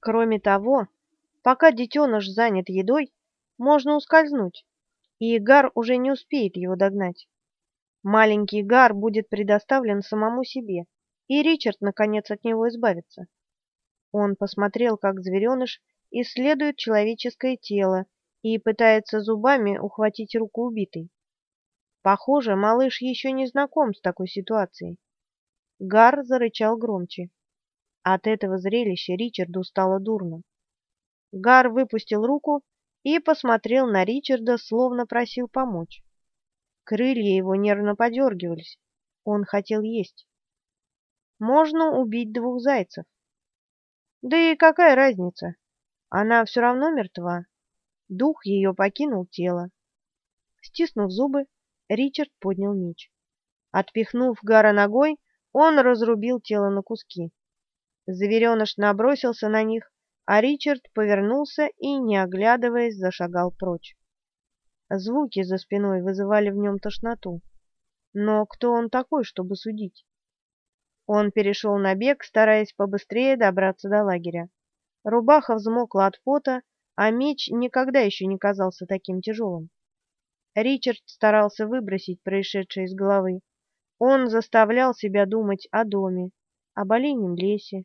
Кроме того, пока детеныш занят едой, можно ускользнуть, и Гар уже не успеет его догнать. Маленький Гар будет предоставлен самому себе, и Ричард, наконец, от него избавится. Он посмотрел, как звереныш исследует человеческое тело и пытается зубами ухватить руку убитой. Похоже, малыш еще не знаком с такой ситуацией. Гар зарычал громче. От этого зрелища Ричарду стало дурно. Гар выпустил руку и посмотрел на Ричарда, словно просил помочь. Крылья его нервно подергивались. Он хотел есть. Можно убить двух зайцев. Да и какая разница? Она все равно мертва. Дух ее покинул тело. Стиснув зубы, Ричард поднял меч. Отпихнув Гара ногой, он разрубил тело на куски. Завереныш набросился на них, а Ричард повернулся и, не оглядываясь, зашагал прочь. Звуки за спиной вызывали в нем тошноту. Но кто он такой, чтобы судить? Он перешел на бег, стараясь побыстрее добраться до лагеря. Рубаха взмокла от пота, а меч никогда еще не казался таким тяжелым. Ричард старался выбросить происшедшее из головы. Он заставлял себя думать о доме, об оленем лесе.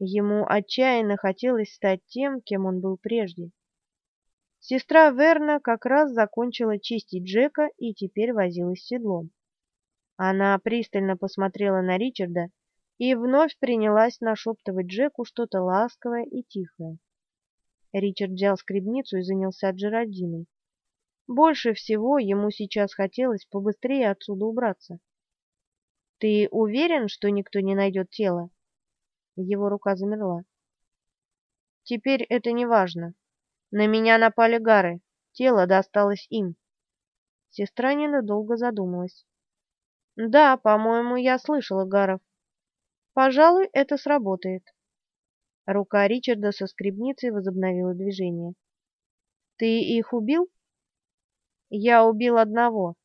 Ему отчаянно хотелось стать тем, кем он был прежде. Сестра Верна как раз закончила чистить Джека и теперь возилась седлом. Она пристально посмотрела на Ричарда и вновь принялась нашептывать Джеку что-то ласковое и тихое. Ричард взял скребницу и занялся Джеральдиной. Больше всего ему сейчас хотелось побыстрее отсюда убраться. «Ты уверен, что никто не найдет тело?» Его рука замерла. «Теперь это не важно. На меня напали гары. Тело досталось им». Сестра ненадолго задумалась. Да, по-моему, я слышала Гаров. Пожалуй, это сработает. Рука Ричарда со скребницей возобновила движение. Ты их убил? Я убил одного.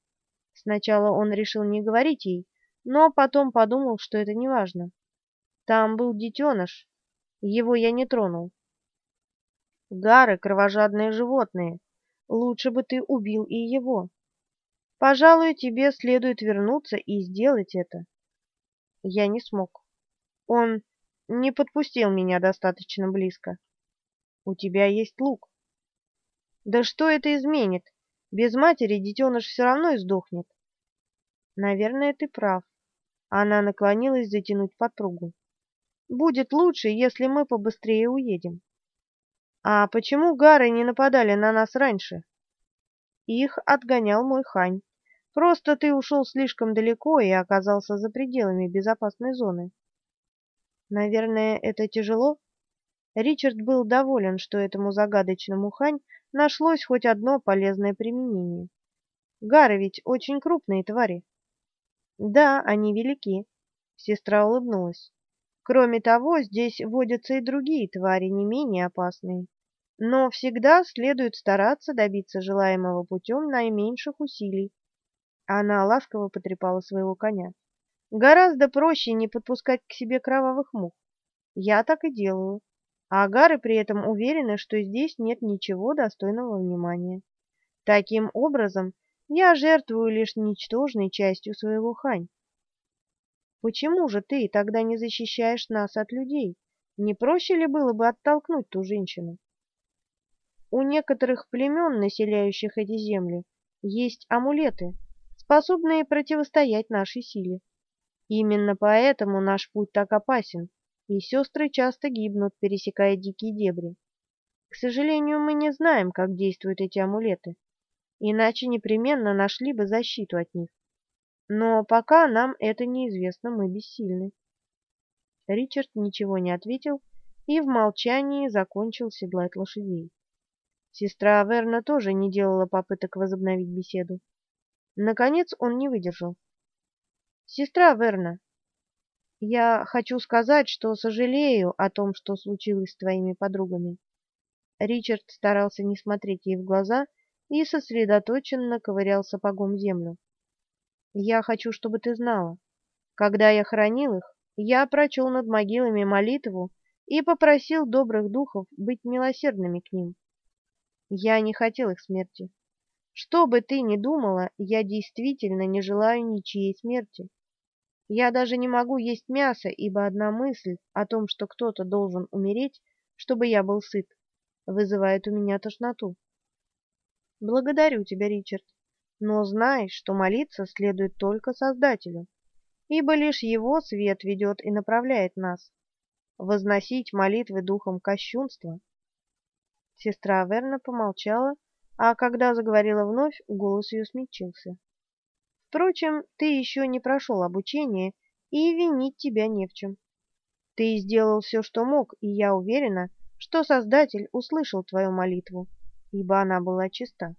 Сначала он решил не говорить ей, но потом подумал, что это не важно. Там был детеныш. Его я не тронул. Гары — кровожадные животные. Лучше бы ты убил и его. Пожалуй, тебе следует вернуться и сделать это. Я не смог. Он не подпустил меня достаточно близко. У тебя есть лук. Да что это изменит? Без матери детеныш все равно издохнет. Наверное, ты прав. Она наклонилась затянуть подпругу. Будет лучше, если мы побыстрее уедем. А почему гары не нападали на нас раньше? Их отгонял мой хань. Просто ты ушел слишком далеко и оказался за пределами безопасной зоны. Наверное, это тяжело? Ричард был доволен, что этому загадочному хань нашлось хоть одно полезное применение. Гары ведь очень крупные твари. Да, они велики. Сестра улыбнулась. Кроме того, здесь водятся и другие твари, не менее опасные. Но всегда следует стараться добиться желаемого путем наименьших усилий. Она ласково потрепала своего коня. Гораздо проще не подпускать к себе кровавых мух. Я так и делаю. А агары при этом уверены, что здесь нет ничего достойного внимания. Таким образом, я жертвую лишь ничтожной частью своего хань. Почему же ты тогда не защищаешь нас от людей? Не проще ли было бы оттолкнуть ту женщину? У некоторых племен, населяющих эти земли, есть амулеты, способные противостоять нашей силе. Именно поэтому наш путь так опасен, и сестры часто гибнут, пересекая дикие дебри. К сожалению, мы не знаем, как действуют эти амулеты, иначе непременно нашли бы защиту от них. Но пока нам это неизвестно, мы бессильны. Ричард ничего не ответил и в молчании закончил седлать лошадей. Сестра Аверна тоже не делала попыток возобновить беседу. Наконец он не выдержал. «Сестра Верна, я хочу сказать, что сожалею о том, что случилось с твоими подругами». Ричард старался не смотреть ей в глаза и сосредоточенно ковырял сапогом землю. «Я хочу, чтобы ты знала. Когда я хоронил их, я прочел над могилами молитву, и попросил добрых духов быть милосердными к ним. Я не хотел их смерти. Что бы ты ни думала, я действительно не желаю ничьей смерти. Я даже не могу есть мясо, ибо одна мысль о том, что кто-то должен умереть, чтобы я был сыт, вызывает у меня тошноту. Благодарю тебя, Ричард, но знай, что молиться следует только Создателю, ибо лишь Его свет ведет и направляет нас. Возносить молитвы духом кощунства. Сестра Верна помолчала, а когда заговорила вновь, голос ее смягчился. Впрочем, ты еще не прошел обучение, и винить тебя не в чем. Ты сделал все, что мог, и я уверена, что Создатель услышал твою молитву, ибо она была чиста.